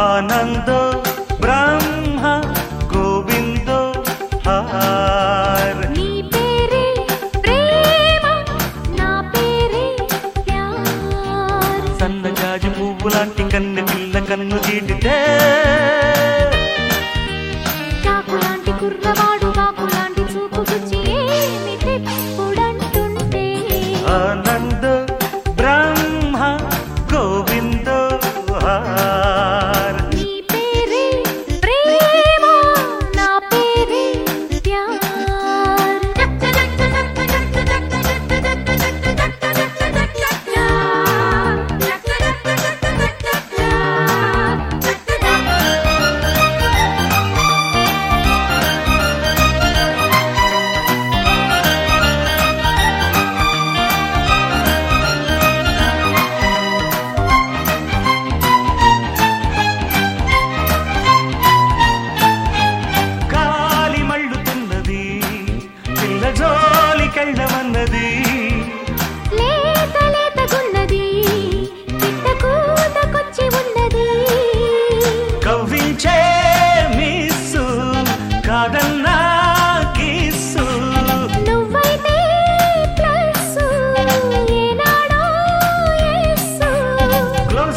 ఆనందో బ్రహ్మ గోవిందో హార్. నీ పేరే ప్రేమ నా పేరే ప్యార్. సన్నజాజి పువ్వు లాంటి కన్నె పిల్ల కన్ను గీటితే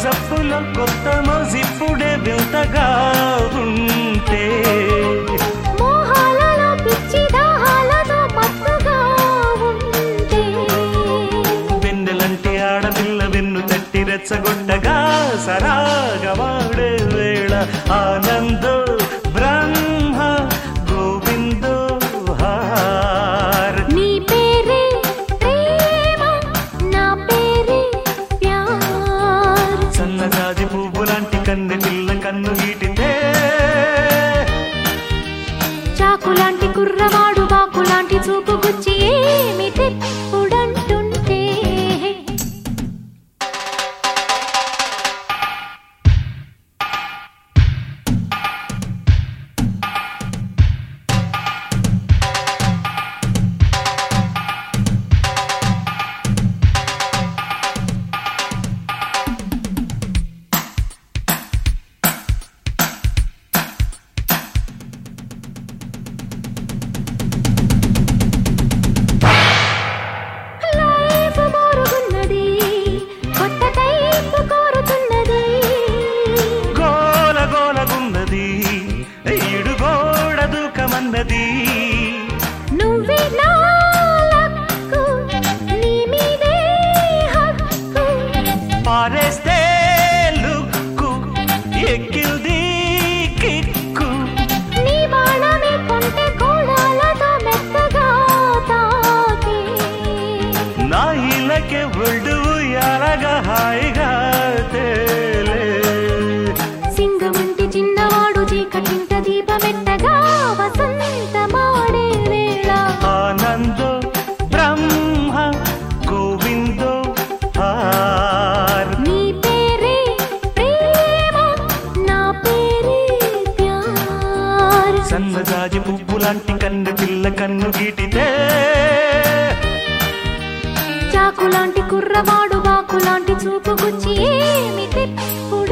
క్లోజప్లో కొత్త మోజిప్పుడే వింతగా ఉంటే. వెన్నెలంటే ఆడపిల్ల వెన్ను తట్టి రెచ్చగొట్టగా సరాగా వాడే వేళ ఆనందో కుర్రవాడు బాకులాంటి చూపు ఇలకే ఒళ్ళు ఎలగా హాయిగా తేలే. సింగమంటి చిన్నవాడు చీకటింట దీపమెట్టగా వసంతమాడే వేళ. ఆనందో బ్రహ్మ గోవిందో నీ పేరే ప్రేమ నా పేరే ప్యార్. సన్నజాజి పువ్వు లాంటి కన్ను పిల్ల కన్ను గీటితే బాకులాంటి కుర్రవాడు బాకులాంటి చూపు గుచ్చి ఏమి తెప్పుడంటే